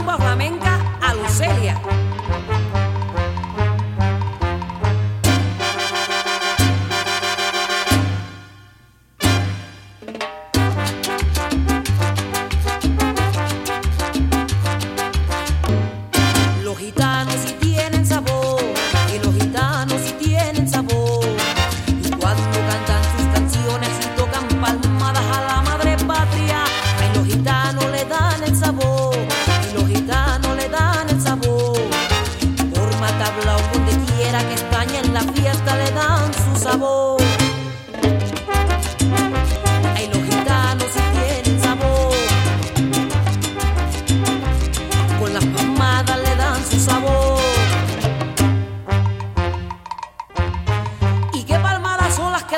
rumba flamenca a Lucelia. Los gitanos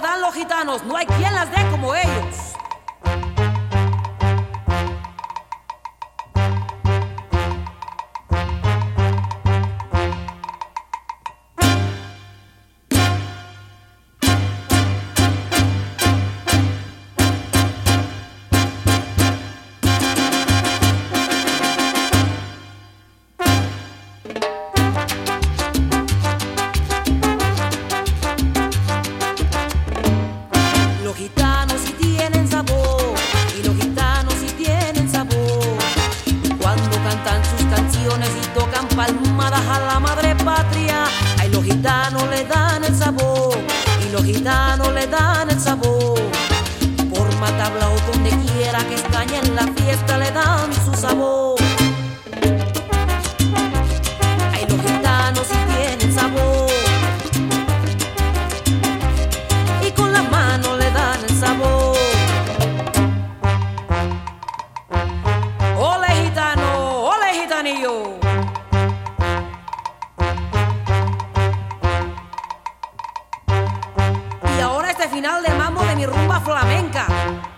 dan los gitanos, no hay quien las dé como ellos. palmadas a la madre patria. Ay, los gitanos le dan el sabor, y los gitanos le dan el sabor. Por matabla o donde quiera que estañen la fiesta le dan flamenca.